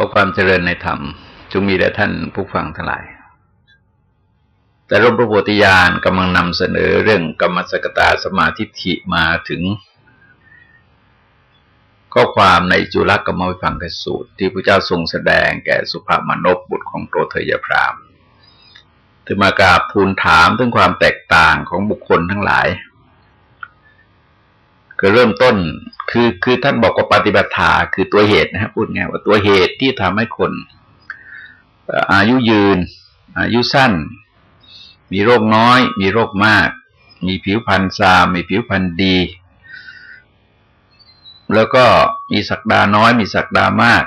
อความเจริญในธรรมจงมีแด่ท่านผู้ฟังทั้งหลาย แต่ร่มพระโพธิญาณกำลังนำเสนอเรื่องกรรมสกตาสมาธิิมาถึง ข้อความในจุลกรรมวิพังกสูตร ที่พระเจ้าทรงแสดงแก่สุภามนพบุตรของโตเทยพรามถึงมากราบทูลถามถึงความแตกต่างของบุคคลทั้งหลาย คือเริ่มต้น คือคือท่านบอกว่าปฏิบัติฐาคือตัวเหตุนะครับพูดง่ายว่าตัวเหตุที่ทำให้คนอายุยืน อายุสั้น มีโรคน้อย มีโรคมาก มีผิวพรรณซาม มีผิวพรรณดี แล้วก็มีสักดาน้อย มีสักดามาก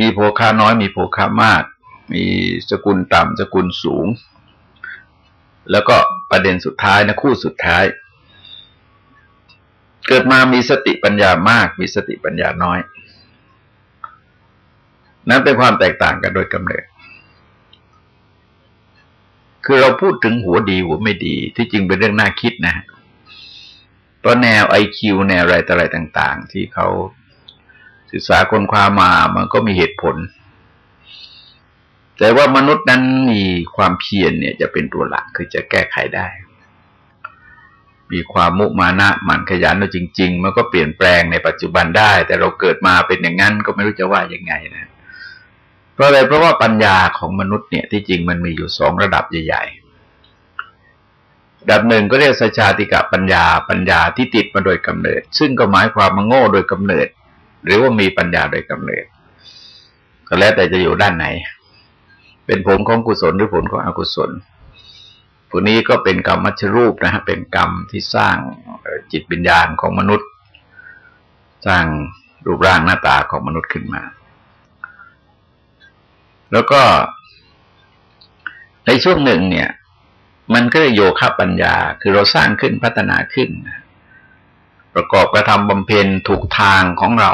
มีโภคาน้อย มีโภคามาก มีสกุลต่ำสกุลสูง แล้วก็ประเด็นสุดท้ายนะคู่สุดท้าย เกิดมามีสติปัญญามาก มีสติปัญญาน้อย นั้นเป็นความแตกต่างกันโดยกำเนิด คือเราพูดถึงหัวดีหัวไม่ดี ที่จริงเป็นเรื่องน่าคิดนะเพราะแนวไอคิวแนวอะไรต่ออะไรต่าง ๆ ที่เขาศึกษาคนความมามันก็มีเหตุผล แต่ว่ามนุษย์นั้นมีความเพียรเนี่ยจะเป็นตัวหลักคือจะแก้ไขได้ มีความมุมานะหมั่นขยันเราจริง ๆ มันก็เปลี่ยนแปลงในปัจจุบันได้ แต่เราเกิดมาเป็นอย่างนั้นก็ไม่รู้จะว่ายังไงนะ เพราะอะไรเพราะว่าปัญญาของมนุษย์เนี่ยที่จริงมันมีอยู่สองระดับใหญ่ๆระดับหนึ่งก็เรียกสัจชาติกะปัญญา ปัญญาที่ติดมาโดยกำเนิด ซึ่งก็หมายความมาโง่โดยกำเนิด หรือว่ามีปัญญาโดยกำเนิด ก็แล้วแต่จะอยู่ด้านไหน เป็นผลของกุศลหรือผลของอกุศล พวกนี้ก็เป็นกรรมมัชรูปนะฮะเป็นกรรมที่สร้างจิตวิญญาณของมนุษย์ สร้างรูปร่างหน้าตาของมนุษย์ขึ้นมา แล้วก็ ในช่วงหนึ่งเนี่ย มันก็โยคะปัญญาคือเราสร้างขึ้นพัฒนาขึ้น ประกอบกระทำบำเพ็ญถูกทางของเรา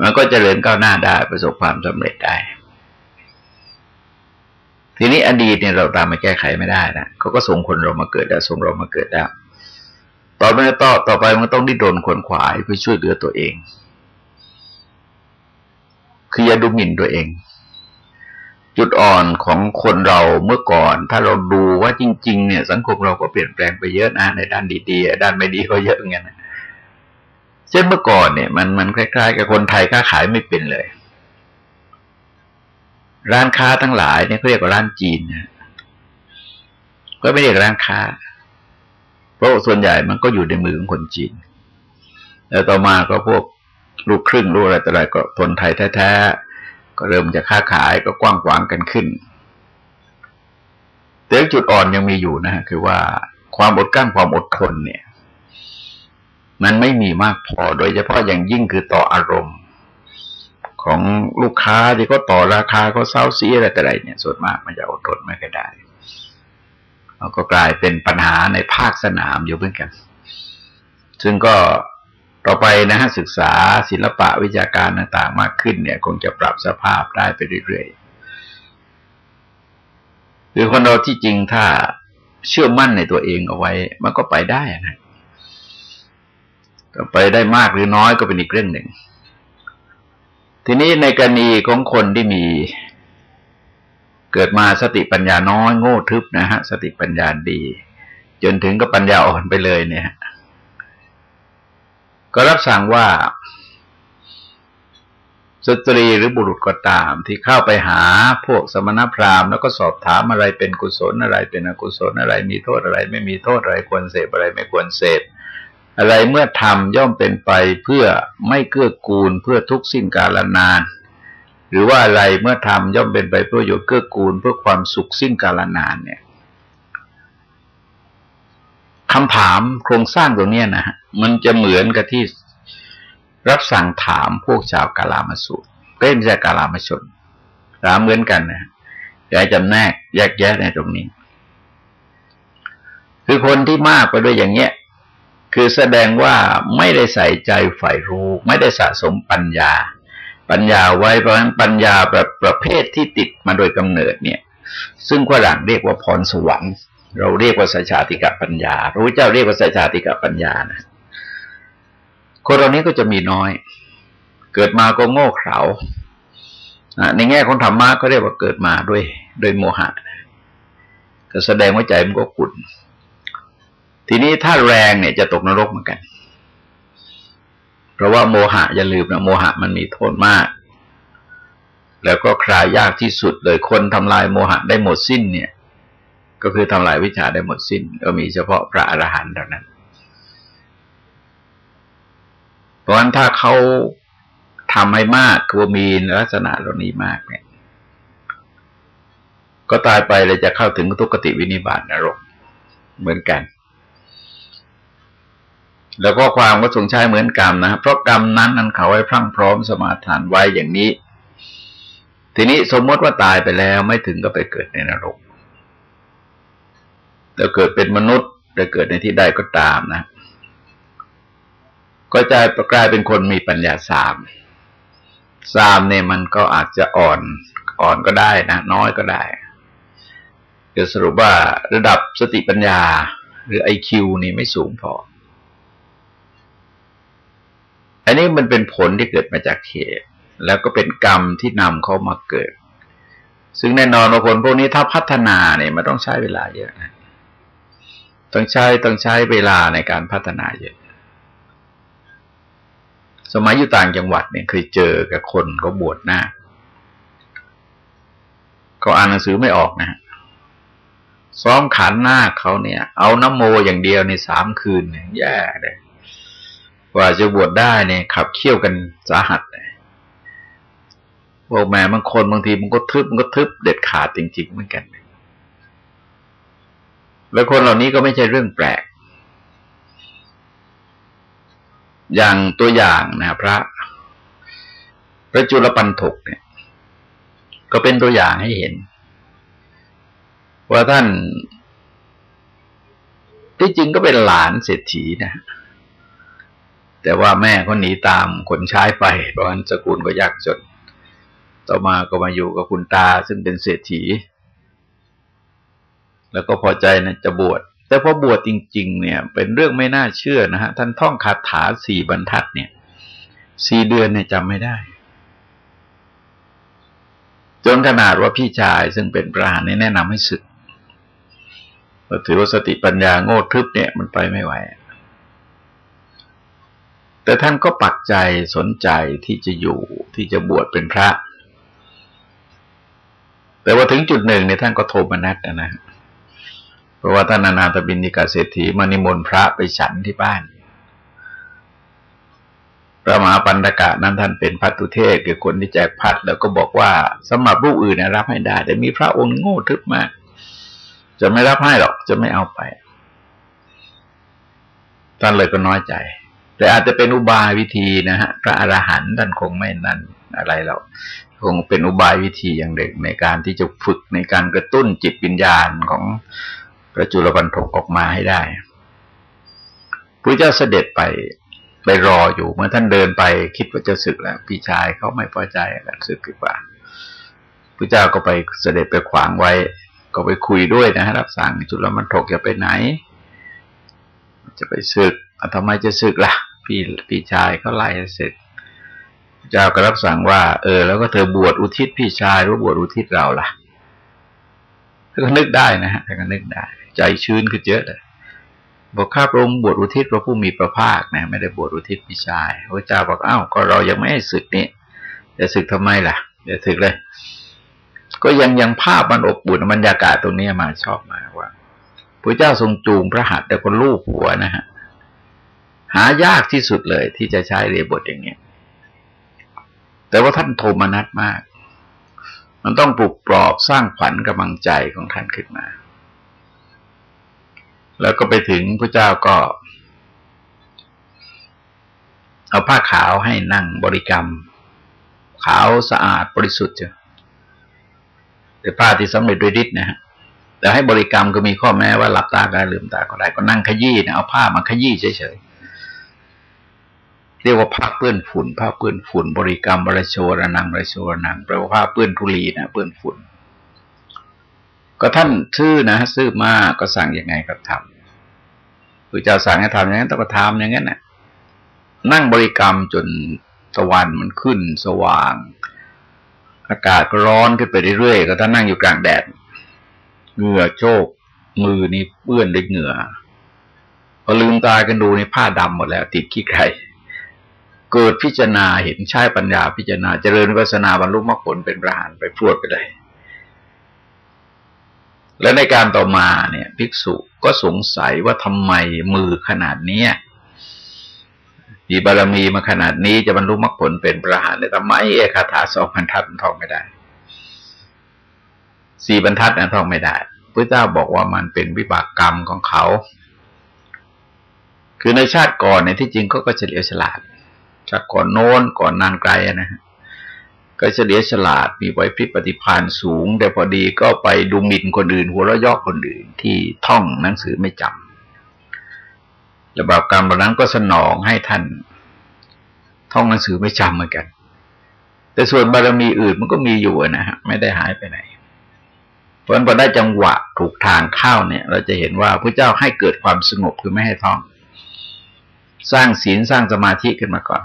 มันก็จเจริญก้าวหน้าได้ประสบความสำเร็จได้ ทีนี้อดีตเนี่ยเราตามมาแก้ไขไม่ได้นะเขาก็ส่งคนเรามาเกิดแล้วส่งเรามาเกิดแล้ว ต่อไปต่อต่อไปมันต้องดิ้นรนขวนขวายเพื่อช่วยเหลือตัวเอง คืออย่าดูหมิ่นตัวเอง จุดอ่อนของคนเราเมื่อก่อน ถ้าเราดูว่าจริง ๆ เนี่ย สังคมเราก็เปลี่ยนแปลงไปเยอะนะในด้านดีๆด้านไม่ดีก็เยอะเงี้ยนะเช่นเมื่อก่อนเนี่ย มันมันคล้ายๆ กับคนไทยค้าขายไม่เป็นเลย ร้านค้าทั้งหลายเนี่ยเขาเรียกว่าร้านจีนนะก็ไม่เรียกร้านค้า เพราะส่วนใหญ่มันก็อยู่ในมือของคนจีน แล้วต่อมาก็พวกลูกครึ่งลูกอะไรต่ออะไรก็ทนไทยแท้ๆก็เริ่มจะค้าขายก็กว้างขวางกันขึ้นแต่จุดอ่อนยังมีอยู่นะคือว่าความอดกั้นความอดทนเนี่ย มันไม่มีมากพอโดยเฉพาะอย่างยิ่งคือต่ออารมณ์ ของลูกค้าที่เขาต่อราคาเขาเศร้าซีอะไรแต่ไรเนี่ยส่วนมากมันจะอดทนไม่ได้เราก็กลายเป็นปัญหาในภาคสนามอยู่เหมือนกัน ซึ่งก็ต่อไปนะฮะศึกษาศิลปะวิชาการต่างๆมากขึ้นเนี่ย คงจะปรับสภาพได้ไปเรื่อยๆคือคนเราที่จริงถ้าเชื่อมั่นในตัวเองเอาไว้ มันก็ไปได้นะไปได้มากหรือน้อยก็เป็นอีกเรื่องหนึ่ง ทีนี้ในกรณีของคนที่มี เกิดมาสติปัญญาน้อยโง่ทึบนะฮะ สติปัญญาดี จนถึงกับปัญญาอ่อนไปเลยเนี่ย ก็รับสั่งว่า สตรีหรือบุรุษก็ตาม ที่เข้าไปหาพวกสมณพราหมณ์แล้วก็สอบถามอะไรเป็นกุศลอะไรเป็นอกุศลอะไร มีโทษอะไร ไม่มีโทษอะไรควรเสพอะไรไม่ควรเสพ อะไรเมื่อทำย่อมเป็นไปเพื่อไม่เกื้อกูลเพื่อทุกสิ้นกาลนาน หรือว่าอะไรเมื่อทำย่อมเป็นไปเพื่อโยชน์เกื้อกูลเพื่อความสุขสิ้นกาลนานเนี่ยคำถามโครงสร้างตรงนี้นะมันจะเหมือนกับที่รับสั่งถามพวกชาวกาลามาสูตรก็ไม่ใช่กาลามาชนถามเหมือนกันนะอยาจำแนกแยกแยะในตรงนี้ คือคนที่มากไปด้วยอย่างเงี้ย คือแสดงว่าไม่ได้ใส่ใจฝ่ายรู้ ไม่ได้สะสมปัญญา ปัญญาไว้เพราะฉะนั้นปัญญาแบบประเภทที่ติดมาโดยกำเนิดเนี่ย ซึ่งฝรั่งเรียกว่าพรสวรรค์ เราเรียกว่าสัจชาติกะปัญญาพระพุทธเจ้าเรียกว่าสัจชาติกะปัญญานะคนเหล่านี้ก็จะมีน้อยเเกิดมาก็โง่เขลาในแง่ของธรรมะก็เรียกว่าเกิดมาด้วยด้วยโมหะก็แสดงว่าใจมันก็ขุ่น ทีนี้ถ้าแรงเนี่ยจะตกนรกเหมือนกัน เพราะว่าโมหะอย่าลืมนะโมหะมันมีโทษมาก แล้วก็คลายยากที่สุดเลยคนทำลายโมหะได้หมดสิ้นเนี่ย ก็คือทำลายวิชาได้หมดสิ้น ก็มีเฉพาะพระอรหันต์เท่านั้น เพราะฉะนั้นถ้าเขาทำให้มากคือมีลักษณะเหล่านี้มากเนี่ย ก็ตายไปเลยจะเข้าถึงทุกขติวินิบาตนรกเหมือนกัน แล้วก็ความก็ทรงใช้เหมือนกรรมนะเพราะกรรมนั้นนั้นเขาไว้พรั่งพร้อมสมาทานไว้อย่างนี้ ทีนี้สมมติว่าตายไปแล้วไม่ถึงก็ไปเกิดในนรกแต่เกิดเป็นมนุษย์แต่เกิดในที่ใดก็ตามนะ ก็จะกลายเป็นคนมีปัญญาสามสามเนี่ยมันก็อาจจะอ่อนอ่อนก็ได้นะน้อยก็ได้จะสรุปว่าระดับสติปัญญา หรือไอคิวนี่ไม่สูงพอ อันนี้มันเป็นผลที่เกิดมาจากเหตุ แล้วก็เป็นกรรมที่นำเขามาเกิด ซึ่งแน่นอนว่าคนพวกนี้ถ้าพัฒนาเนี่ยมันต้องใช้เวลาเยอะนะต้องใช้ต้องใช้เวลาในการพัฒนาเยอะ สมัยอยู่ต่างจังหวัดเนี่ยเคยเจอกับคนเขาบวชหน้าเขาอ่านหนังสือไม่ออกนะซ้อมขันหน้าเขาเนี่ย เอาน้ำโมอย่างเดียวในสามคืนเนี่ยแย่เลย ว่าจะบวชได้เนี่ยขับเคี่ยวกันสาหัสเลยบอกแม่บางคนบางทีมันก็ทึบมันก็ทึบเด็ดขาดจริง ๆ เหมือนกัน แล้วคนเหล่านี้ก็ไม่ใช่เรื่องแปลก อย่างตัวอย่างนะพระ พระจุลปันถกเนี่ย ก็เป็นตัวอย่างให้เห็น ว่าท่านที่จริงก็เป็นหลานเศรษฐีนะ แต่ว่าแม่เขาหนีตามคนใช้ไป เพราะฉะนั้นสกุลก็ยากจน ต่อมาก็มาอยู่กับคุณตาซึ่งเป็นเศรษฐี แล้วก็พอใจนะจะบวช แต่พอบวชจริง ๆ เนี่ย เป็นเรื่องไม่น่าเชื่อนะฮะ ท่านท่องคาถาสี่บรรทัดเนี่ยสี่เดือนเนี่ยจำไม่ได้ จนขนาดว่าพี่ชายซึ่งเป็นประหารแนะนำให้ศึกถือว่าสติปัญญาโง่ทึบเนี่ยมันไปไม่ไหว แต่ท่านก็ปักใจสนใจที่จะอยู่ที่จะบวชเป็นพระ แต่ว่าถึงจุดหนึ่งเนี่ยท่านก็โทมนัสนะเพราะว่าท่านนานาตบินิกาเศรษฐีมานิมนต์พระไปฉันที่บ้านพระมหาปันตกะนั้นท่านเป็นพัตุเทศคือคนที่แจกพัด แล้วก็บอกว่าสำหรับลูกอื่นนะรับให้ได้ แต่มีพระองค์โง่ทึบมาก จะไม่รับให้หรอกจะไม่เอาไปท่านเลยก็น้อยใจ แต่อาจจะเป็นอุบายวิธีนะฮะพระอรหันต์ท่านคงไม่นั่นอะไรเราคงเป็นอุบายวิธีอย่างหนึ่งในการที่จะฝึกในการกระตุ้นจิตวิญญาณของพระจุลปันถกออกมาให้ได้พระเจ้าเสด็จไปไปรออยู่เมื่อท่านเดินไปคิดว่าจะศึกแล้ว พี่ชายเขาไม่พอใจกันศึกดีกว่าพระเจ้าก็ไปเสด็จไปขวางไว้ ก็ไปคุยด้วยนะฮะรับสั่งจุลปันถกอย่าไปไหน จะไปศึกทำไมจะศึกละ่ะ พี่พี่ชายเขาไล่เสร็จเจ้าก็รับสั่งว่า เออ แล้วก็เธอบวชอุทิศพี่ชายหรือบวชอุทิศเราล่ะก็นึกได้นะฮะก็นึกได้ ใจชื้นขึ้นเยอะเลยบอกข้าพระองค์บวชอุทิศพระผู้มีพระภาคนะไม่ได้บวชอุทิศพี่ชายพระเจ้าบอกอ้าวก็เรายังไม่ให้ศึกนี่จะศึกทำไมล่ะจะศึกเลย ก็ยังยังภาพมันอบอุ่นบรรยากาศตรงนี้มาชอบมาว่าพระเจ้าทรงจูงพระหัตถ์แต่คนลูกหัวนะฮะ หายากที่สุดเลย ที่จะใช้เรียบทอย่างนี้แต่ว่าท่านโทมนัสมาก มันต้องปลุกปลอบสร้างขวัญกำลังใจของท่านขึ้นมา แล้วก็ไปถึงพระเจ้าก็ เอาผ้าขาวให้นั่งบริกรรม ขาวสะอาดบริสุทธิ์จ้ะแต่ผ้าที่สำเร็จด้วยฤทธิ์นะฮะแต่ให้บริกรรมก็มีข้อแม้ว่าหลับตาได้ลืมตาก็ได้ก็นั่งขยี้นะเอาผ้ามาขยี้เฉย เรียกว่าผ้าเปื้อนฝุ่นผ้าเปื้อนฝุ่น บริกรรมบริโชระนังบริโชระนังแปลว่าผ้าเปื้อนทุลีนะเปื้อนฝุ่น ก็ท่านชื่อนะซื่อมากก็สั่งยังไงก็ทำพระเจ้าสั่งให้ทำอย่างนั้นต้องทำอย่างนั้นนะนั่งบริกรรมจนตะวันมันขึ้นสว่าง อากาศก็ร้อนขึ้นไปเรื่อยๆก็ถ้านั่งอยู่กลางแดดเหงื่อโชกมือนี่เปื้อนด้วยเหงื่อพอลืมตากันดูในผ้าดำหมดแล้ว ติดขี้ไคร เกิดพิจารณาเห็นใช้ปัญญาพิจารณาเจริญวิปัสนาบรรลุมรรคผลเป็นประหารไปพรวดไปเลย และในการต่อมาเนี่ย ภิกษุก็สงสัยว่าทำไมมือขนาดนี้มีบารมีมาขนาดนี้จะบรรลุมรรคผลเป็นประหารแต่ทำไมเอคาถาสองบรรทัดมันท่องไม่ได้สี่บรรทัดนะท่องไม่ได้พระเจ้าบอกว่ามันเป็นวิบากกรรมของเขา คือในชาติก่อนในที่จริงเขาก็เฉลียวฉลาด จากก่อนโน้นก่อนนานไกลนะฮะก็เฉลียวฉลาดมีไว้พริบปฏิพานสูง แต่พอดีก็ไปดูหมิ่นคนอื่น หัวเราะยอกคนอื่นที่ท่องหนังสือไม่จำและบาปกรรมเหล่านั้นก็สนองให้ท่าน ท่องหนังสือไม่จำเหมือนกัน แต่ส่วนบารมีอื่นมันก็มีอยู่นะฮะไม่ได้หายไปไหน เพราะฉะนั้นพอได้จังหวะถูกทางเข้าเนี่ย เราจะเห็นว่าพระเจ้าให้เกิดความสงบคือไม่ให้ท่อง สร้างศีลสร้างสมาธิขึ้นมาก่อน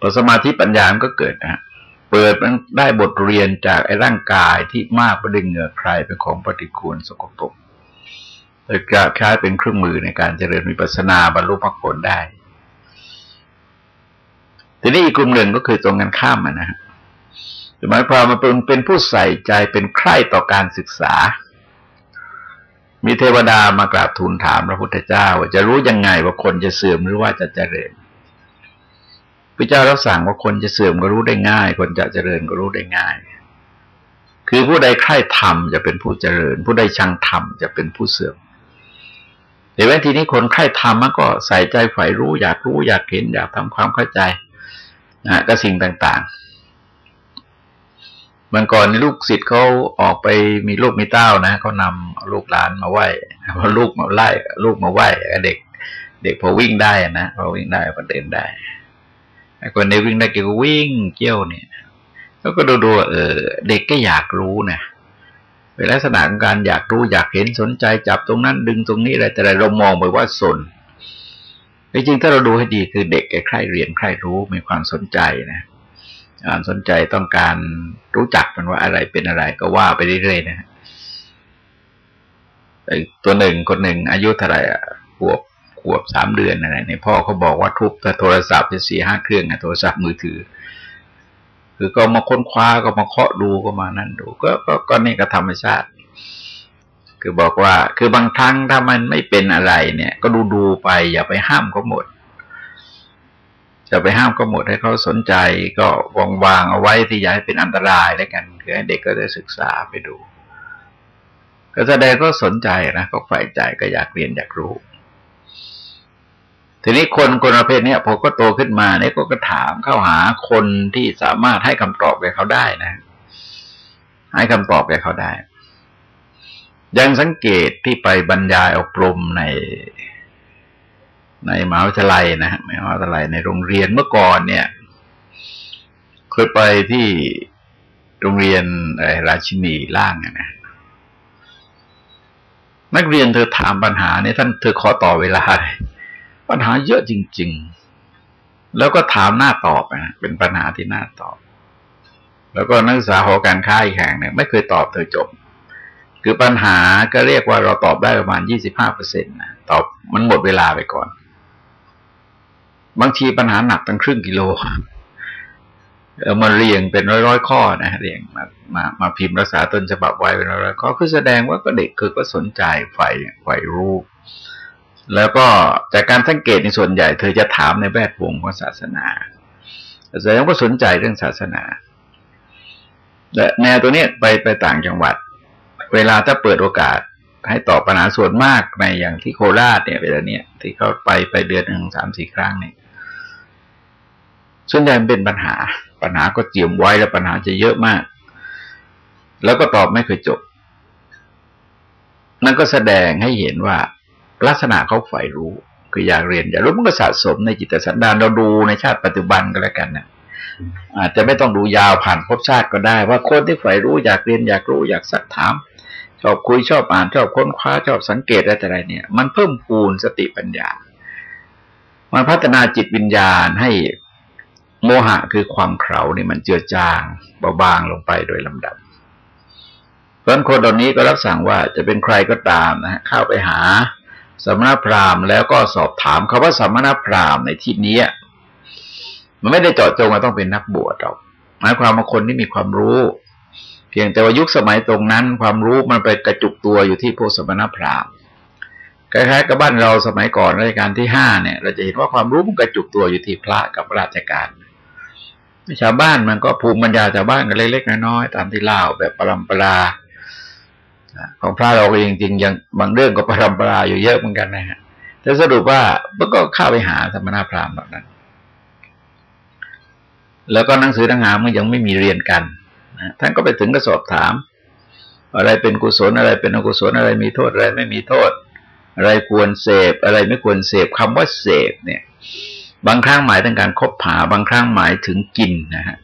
พอสมาธิปัญญามันก็เกิดนะเปิดมันได้บทเรียนจากไอ้ร่างกายที่มากประดึงเหงื่อใครเป็นของปฏิกูลสกปรกเลยกใช้เป็นเครื่องมือในการเจริญวิปัสสนาบรรลุมรรคผลได้ ทีนี้อีกกลุ่มหนึ่งก็คือตรงกันข้ามนะฮะหมายความมาเป็นเป็นผู้ใส่ใจเป็นใคร่ต่อการศึกษา มีเทวดามากราบทูลถามพระพุทธเจ้าว่าจะรู้ยังไงว่าคนจะเสื่อมหรือว่าจะเจริญ พระเจ้ารับสั่งว่าคนจะเสื่อมก็รู้ได้ง่าย คนจะเจริญก็รู้ได้ง่าย คือผู้ใดใคร่ธรรมจะเป็นผู้เจริญ ผู้ใดชังธรรมจะเป็นผู้เสื่อมแต่ว่าทีนี้คนใคร่ธรรมมันก็ใส่ใจใฝ่รู้ อยากรู้อยากเห็นอยากทำความเข้าใจนะก็สิ่งต่างๆมันก่อนลูกศิษย์เขาออกไปมีลูกมีเต้านะเขานำลูกหลานมาไหว้พอลูกมาไล่ลูกมาไหว้เด็ก เด็กพอวิ่งได้นะพอวิ่งได้พอเดินได้ ไอ้คนในวิ่งได้เกี่ยววิ่งเกี่ยวเนี่ยแล้วก็ดูดูเออเด็กก็อยากรู้นะเป็นลักษณะของการอยากรู้อยากเห็นสนใจจับตรงนั้น ดึงตรงนี้อะไรแต่เรามองไปว่าสนจริงถ้าเราดูให้ดีคือเด็กแกใคร่เรียนใคร่รู้มีความสนใจนะความสนใจต้องการรู้จักมันว่าอะไรเป็นอะไรก็ว่าไปเรื่อยๆนะตัวหนึ่งคนหนึ่งอายุเท่าไหร่อะขวบ วบสามเดือนอะไรเนี่ยพ่อเขาบอกว่าทุบโทรศัพท์จะสี่ห้าเครื่องอะโทรศัพท์มือถือ คือก็มาค้นคว้าก็มาเคาะดูก็มานั่นดู ก็ก็ก็นี่ก็ธรรมชาติ คือบอกว่า คือบางครั้งถ้ามันไม่เป็นอะไร เนี่ย ก็ดูดูไป อย่าไปห้ามเขาหมดจะไปห้ามก็หมดให้เขาสนใจก็วางวางเอาไว้ที่ย่าให้เป็นอันตรายแล้วกันคือให้เด็กก็ได้ศึกษาไปดู ก็แสดงก็สนใจนะก็ใฝ่ใจก็อยากเรียนอยากรู้ ทีนี้คนคนประเภทนี้พอก็โตขึ้นมาเนี่ยก็ถามเข้าหาคนที่สามารถให้คำตอบแก่เขาได้นะให้คำตอบแก่เขาได้ ยังสังเกตที่ไปบรรยายอบรมใน ในมหาวิทยาลัยนะมหาวิทยาลัยในโรงเรียนเมื่อก่อนเนี่ยเคยไปที่โรงเรียนราชินีล่างนะนักเรียนเธอถามปัญหาเนี่ยท่านเธอขอต่อเวลาเลย ปัญหาเยอะจริง ๆ แล้วก็ถามหน้าตอบนะเป็นปัญหาที่หน่าตอบ แล้วก็นักศึกษาหอการค้าอีกแห่งเนี่ยไม่เคยตอบเธอจบ คือปัญหาก็เรียกว่าเราตอบได้ประมาณยี่สิบห้าเปอร์เซ็นต์นะตอบมันหมดเวลาไปก่อน บางทีปัญหาหนักตั้งครึ่งกิโลเอามาเรียงเป็นร้อยๆข้อนะเรียงมามามาพิมพ์รักษาต้นฉบับไว้เป็นร้อยๆข้อคือแสดงว่าก็เด็กคือก็สนใจใฝ่ใฝ่รู้ แล้วก็จากการสังเกตในส่วนใหญ่ เธอจะถามในแวดวงของศาสนาแสดงว่าสนใจเรื่องศาสนาแต่แนวตัวนี้ไปไปต่างจังหวัด เวลาถ้าเปิดโอกาสให้ตอบปัญหาส่วนมากในอย่างที่โคราชเนี่ยเวลาเนี้ยที่เขาไปไปเดือนหนึ่งสามสี่ครั้งเนี่ยส่วนใหญ่เป็นปัญหา ปัญหาก็เจียมไว้แล้วปัญหาจะเยอะมาก แล้วก็ตอบไม่เคยจบนั่นก็แสดงให้เห็นว่า ลักษณะเขาใฝ่รู้ คืออยากเรียนอยากรู้มันก็สะสมในจิตสันดานเราดูในชาติปัจจุบันก็แล้วกันนะอาจจะไม่ต้องดูยาวผ่านภพชาติก็ได้ ว่าคนที่ใฝ่รู้อยากเรียนอยากรู้อยากสักถาม ชอบคุยชอบอ่านชอบค้นคว้าชอบสังเกตอะไรแต่ไรเนี่ย มันเพิ่มพูนสติปัญญา มันพัฒนาจิตวิญญาณให้โมหะคือความเขานี่มันเจือจางเบาบางลงไปโดยลำดับเพราะคนตอนนี้ก็รับสั่งว่าจะเป็นใครก็ตามนะเข้าไปหา สมณพราหมณ์แล้วก็สอบถามเขาว่าสมณพราหมณ์ในที่นี้มันไม่ได้เจาะจงว่าต้องเป็นนักบวชหรอกหมายความว่าคนที่มีความรู้ เพียงแต่ว่ายุคสมัยตรงนั้น ความรู้มันไปกระจุกตัวอยู่ที่พวกสมณพราหมณ์คล้ายๆกับบ้านเราสมัยก่อนรัชกาลที่ห้าเนี่ย เราจะเห็นว่าความรู้มันกระจุกตัวอยู่ที่พระกับราชการชาวบ้านมันก็ภูมิปัญญาชาวบ้านกันเล็กๆน้อยๆตามที่เล่าแบบปรำปรา ของพระเราเองจริงๆยังบางเรื่องก็ปรำปราอยู่เยอะเหมือนกันนะฮะแต่สรุปว่ามันก็เข้าไปหาธรรมนาพราหมณ์แบบนั้น แล้วก็หนังสือต่างหามันยังไม่มีเรียนกันนะท่านก็ไปถึงก็สอบถาม อะไรเป็นกุศลอะไรเป็นอกุศลอะไรมีโทษอะไรไม่มีโทษ อะไรควรเสพอะไรไม่ควรเสพคำว่าเสพเนี่ย บางครั้งหมายถึงการคบหาบางครั้งหมายถึงกินนะฮะ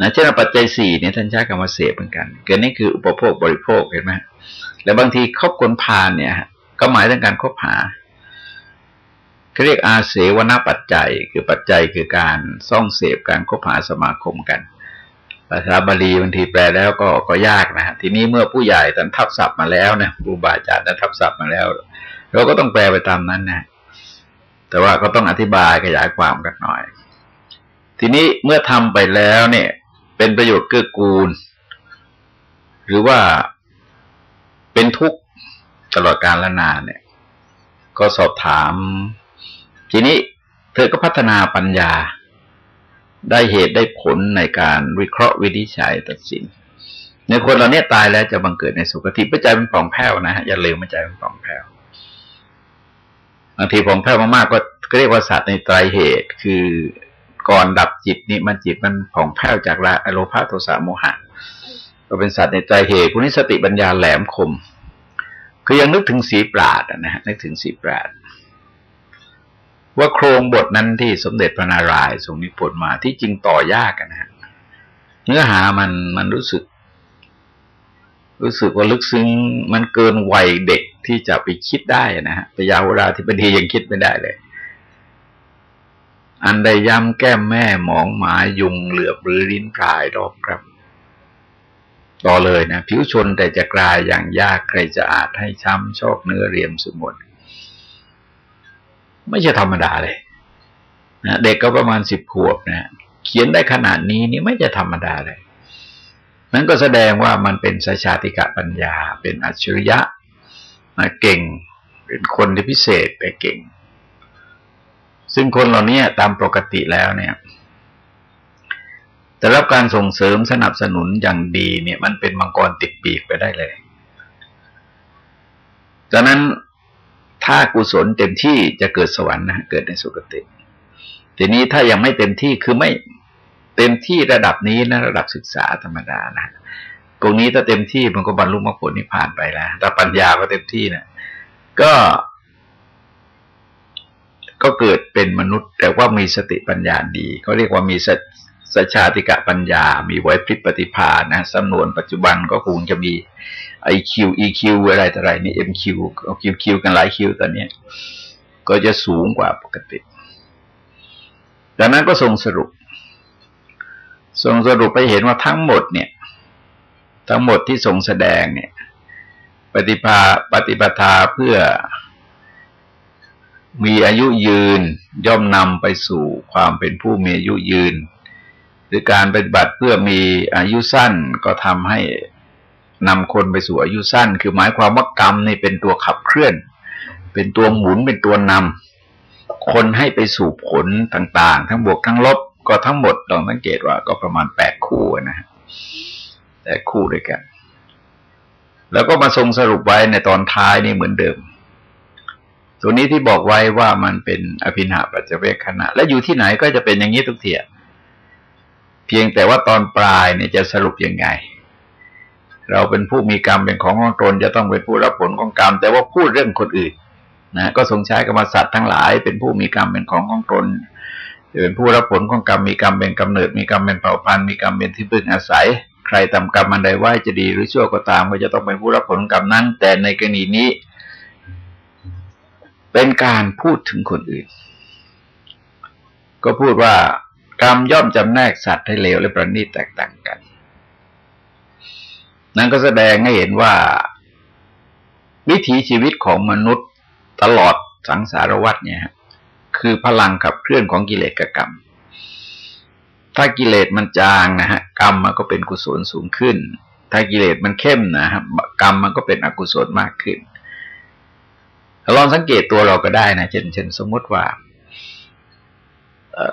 นะเช่นปัจจัยสี่เนี่ยท่านใช้คำว่าเสพเหมือนกันเกิดนี่คืออุปโภคบริโภคเห็นไหมแล้วบางทีคบคนพาลเนี่ย ก็หมายถึงการคบหาเขาเรียกอาเสวนปัจจัย คือปัจจัยคือการซ่องเสพการคบหาสมาคมกัน ภาษาบาลีบางทีแปลแล้วก็ก็ยากนะทีนี้เมื่อผู้ใหญ่ท่านทับศัพท์มาแล้วนะครูบาอาจารย์ท่านทับศัพท์มาแล้ว เราก็ต้องแปลไปตามนั้นนะ แต่ว่าก็ต้องอธิบายขยายความกันหน่อย ทีนี้เมื่อทำไปแล้วเนี่ย เป็นประโยชน์เกื้อกูล หรือว่าเป็นทุกข์ตลอดการละนานเนี่ย ก็สอบถาม ทีนี้เธอก็พัฒนาปัญญา ได้เหตุได้ผลในการวิเคราะห์วินิจฉัยตัดสิน ในคนเราเนี่ยตายแล้วจะบังเกิดในสุคติปัจจัยเป็นปล่องแผ้วนะฮะอย่าลืมปัจจัยเป็นปล่องแผ้วบางทีผมแพ้มากๆก็เรียกว่าสัตว์ในไตรเหตุคือ ก่อนดับจิตนี่มันจิตมันผ่องแผ้วจากละอโลภาโทสะโมหะก็เป็นสัตว์ในไตรเหตุคุณนิสติปัญญาแหลมคม คือยังนึกถึงสีปราดนะฮะนึกถึงสีปราดว่าโครงบทนั้นที่สมเด็จพระนารายณ์ทรงนิพนธ์มาที่จริงต่อยากนะฮะเนื้อหามันมันรู้สึก รู้สึกว่าลึกซึ้งมันเกินวัยเด็กที่จะไปคิดได้นะฮะแต่ยาวราธิบดียังคิดไม่ได้เลย อันใดย้ำแก้มแม่หมองหมายุงเหลือบหรือลิ้นพรายรอบครับ ต่อเลยนะ ผิวชนแต่จะกลายอย่างยากใครจะอาจให้ช้ำชอกเนื้อเรียมสมุนไม่ใช่ธรรมดาเลยนะเด็กก็ประมาณสิบขวบนะเขียนได้ขนาดนี้นี่ไม่จะธรรมดาเลยนั่นก็แสดงว่ามันเป็นสัชาติกะปัญญา เป็นอัจฉริยะนะเก่ง เป็นคนที่พิเศษแต่เก่ง ซึ่งคนเหล่านี้ตามปกติแล้วเนี่ยแต่รับการส่งเสริมสนับสนุนอย่างดีเนี่ย มันเป็นมังกรติดปีกไปได้เลยจากนั้นถ้ากุศลเต็มที่จะเกิดสวรรค์นะเกิดในสุคติ ทีนี้ถ้ายังไม่เต็มที่คือไม่เต็มที่ระดับนี้นะระดับศึกษาธรรมดานะตรงนี้ถ้าเต็มที่มันก็บรรลุมรรคผลนิพพานไปแล้วถ้าปัญญาก็เต็มที่เนี่ยก็ ก็เกิดเป็นมนุษย์ แต่ว่ามีสติปัญญาดีเขาเรียกว่ามีสหชาติกปัญญา มีไหวพริบปฏิภาณนะสำนวนปัจจุบันก็คงจะมี IQ EQ อะไรต่ออะไรนี่ MQ AQ กันหลายคิวตอนนี้ก็จะสูงกว่าปกติดังนั้นก็ทรงสรุป ทรงสรุปไปเห็นว่าทั้งหมดเนี่ย ทั้งหมดที่ทรงแสดงเนี่ย ปฏิภาปฏิปทาเพื่อ มีอายุยืนย่อมนำไปสู่ความเป็นผู้มีอายุยืน หรือการปฏิบัติเพื่อมีอายุสั้นก็ทำให้นำคนไปสู่อายุสั้น คือหมายความว่ากรรมนี่เป็นตัวขับเคลื่อน เป็นตัวหมุนเป็นตัวนำคนให้ไปสู่ผลต่าง ๆ ทั้งบวกทั้งลบก็ทั้งหมดลองสังเกตว่าก็ประมาณแปดคู่นะฮะแต่คู่ด้วยกัน แล้วก็มาทรงสรุปไว้ในตอนท้ายนี่เหมือนเดิม ตัวนี้ที่บอกไว้ว่ามันเป็นอภินาปัจเจเวคขณะ และอยู่ที่ไหนก็จะเป็นอย่างนี้ทุกเทียเพียงแต่ว่าตอนปลายเนี่ยจะสรุปยังไง เราเป็นผู้มีกรรมเป็นของของตนจะต้องเป็นผู้รับผลของกรรม แต่ว่าพูดเรื่องคนอื่นนะก็ทรงใช้กรรมสัตว์ทั้งหลาย เป็นผู้มีกรรมเป็นของของตนจะเป็นผู้รับผลของกรรมมีกรรมเป็นกำเนิด มีกรรมเป็นเผ่าพันธุ์มีกรรมเป็นที่พึ่งอาศัย ใครทำกรรมมันใดไว้จะดีหรือชั่วก็ตาม ก็จะต้องเป็นผู้รับผลกรรมนั้น แต่ในกรณีนี้ เป็นการพูดถึงคนอื่น ก็พูดว่ากรรมย่อมจำแนกสัตว์ให้เลวและประณีตแตกต่างกัน นั่นก็แสดงให้เห็นว่า วิถีชีวิตของมนุษย์ตลอดสังสารวัฏเนี่ยคือพลังขับเคลื่อนของกิเลสกับกรรม ถ้ากิเลสมันจางนะฮะกรรมมันก็เป็นกุศลสูงขึ้น ถ้ากิเลสมันเข้มนะฮะกรรมมันก็เป็นอกุศลมากขึ้น ลองสังเกตตัวเราก็ได้นะเช่นเช่นสมมติว่า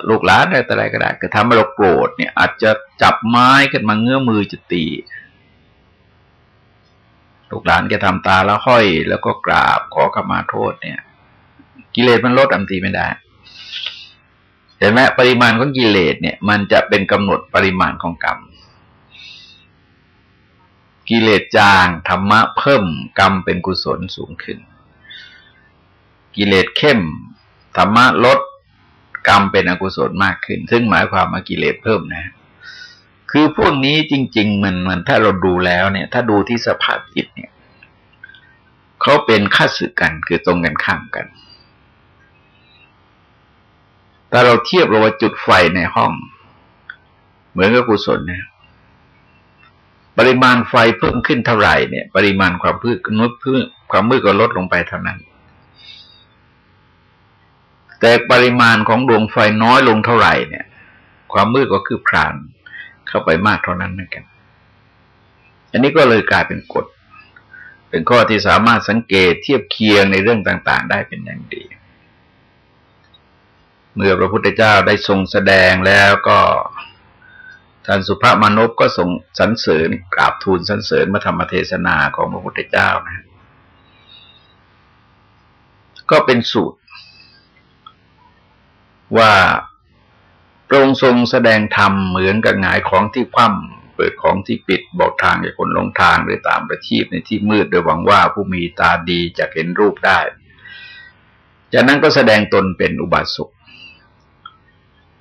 ลูกหลานอะไรต่อะไรก็ได้ก็ทำให้เราโกรธเนี่ย อาจจะจับไม้ขึ้นมาเงื้อมือจะตีลูกหลานแกทำตาแล้วห้อย แล้วก็กราบขอขมาโทษเนี่ย กิเลสมันลดอันตีไม่ได้เห็นไหมปริมาณของกิเลสเนี่ย มันจะเป็นกำหนดปริมาณของกรรม กิเลสจางธรรมะเพิ่มกรรมเป็นกุศลสูงขึ้น กิเลสเข้มธรรมะลดกรรมเป็นอกุศลมากขึ้น ซึ่งหมายความว่ากิเลสเพิ่มนะ คือพวกนี้จริง ๆ มันมันถ้าเราดูแล้วเนี่ย ถ้าดูที่สภาพจิตเนี่ยเขาเป็นข้าศึกกันคือตรงกันข้ามกันแต่เราเทียบเราว่าจุดไฟในห้อง เหมือนกับกุศลเนี่ยปริมาณไฟเพิ่มขึ้นเท่าไหร่เนี่ย ปริมาณความพืชนุดพืชความมืดก็ลดลงไปเท่านั้น แต่ปริมาณของดวงไฟน้อยลงเท่าไหร่เนี่ย ความมืดก็คือคลานเข้าไปมากเท่านั้นเหมือนกัน อันนี้ก็เลยกลายเป็นกฎ เป็นข้อที่สามารถสังเกตเทียบเคียงในเรื่องต่าง ๆ ได้เป็นอย่างดี เมื่อพระพุทธเจ้าได้ทรงแสดงแล้วก็ท่านสุภาพมนุษย์ก็ส่งสรรเสริญกราบทูลสรรเสริญมาธรรมเทศนาของพระพุทธเจ้านะ ก็เป็นสูตร ว่าพระองค์ทรงแสดงธรรมเหมือนกับหงายของที่คว่ำเปิดของที่ปิดบอกทางให้คนลงทางหรือตามประชีพในที่มืดโดยหวังว่าผู้มีตาดีจะเห็นรูปได้ จากนั้นก็แสดงตนเป็นอุบาสก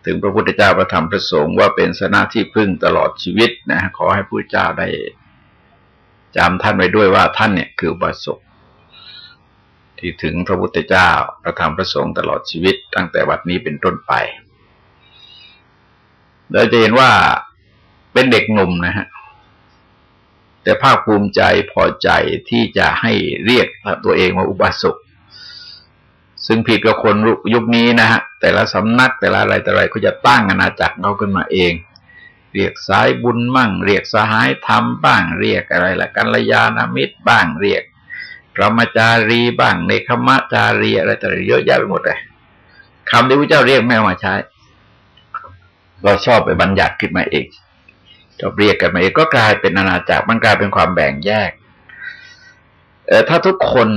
ถึงพระพุทธเจ้าประธรรมประสงค์ว่าเป็นสนาที่พึ่งตลอดชีวิตนะขอให้พระเจ้าได้จำท่านไว้ด้วยว่าท่านเนี่ยคืออุบาสกที่ถึงพระพุทธเจ้าประธรรมประสงค์ตลอดชีวิต ตั้งแต่วัดนี้เป็นต้นไปเราจะเห็นว่าเป็นเด็กหนุ่มนะฮะ แต่ภาคภูมิใจพอใจที่จะให้เรียกตัวเองว่าอุบาสกซึ่งผิดกับคนยุคนี้นะฮะ แต่ละสำนักแต่ละอะไรแต่อะไรก็จะตั้งอาณาจักรเขาขึ้นมาเอง เรียกสายบุญมั่ง เรียกสหายธรรมบ้าง เรียกอะไรละกัลยาณมิตรบ้างเรียกระมจารีบ้างในคมจารีอะไรต่างๆเยอะแยะไปหมดเลย คำที่พระเจ้าเรียกไม่มาใช้ เราชอบไปบัญญัติขึ้นมาเองชอบเรียกกันมาเองก็กลายเป็นอาณาจักรมันกลายเป็นความแบ่งแยกเออถ้าทุกคน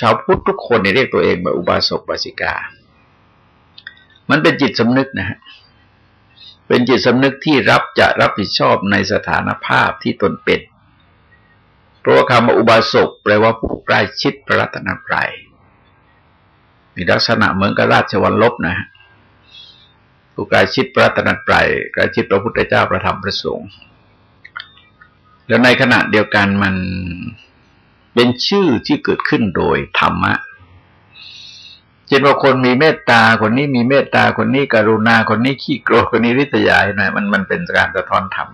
ชาวพุทธทุกคนเนี่ยเรียกตัวเองว่าอุบาสกบาสิกา มันเป็นจิตสำนึกนะฮะเป็นจิตสำนึกที่รับจะรับผิดชอบในสถานภาพที่ตนเป็นเพราะคำว่าอุบาสกแปลว่าผู้ใกล้ชิดพระรัตนตรัย มีลักษณะเหมือนกับราชวัลลบนะฮะผู้กล้ชิดพระรัตนตรัยใกล้ชิดพระพุทธเจ้าประธรรมประสงค์แล้วในขณะเดียวกันมันเป็นชื่อที่เกิดขึ้นโดยธรรมะเช่นว่าคนมีเมตตาคนนี้มีเมตตาคนนี้กรุณาคนนี้ขี้โกรธคนนี้ริษยาหน่อยมันมันเป็นการสะท้อนธรรม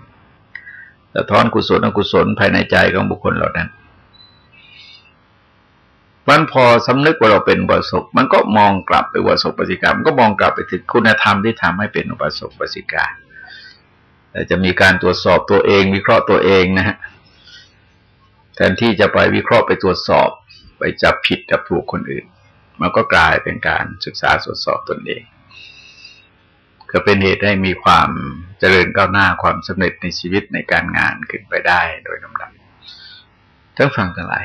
สะท้อนกุศลอกุศลภายในใจของบุคคลเหล่านั้น มันพอสำนึกว่าเราเป็นอุบาสกมันก็มองกลับไปอุบาสกปฏิกรรมก็มองกลับไปถึงคุณธรรมที่ทำให้เป็นอุบาสกปฏิกาแต่จะมีการตรวจสอบตัวเอง วิเคราะห์ตัวเองนะฮะแทนที่จะไปวิเคราะห์ไปตรวจสอบ ไปจับผิดจับถูกคนอื่น มันก็กลายเป็นการศึกษาตรวจสอบตนเอง ก็เป็นเหตุให้มีความเจริญก้าวหน้าความสำเร็จในชีวิตในการงานขึ้นไปได้โดยลำดับทั้งฟังทั้งหลาย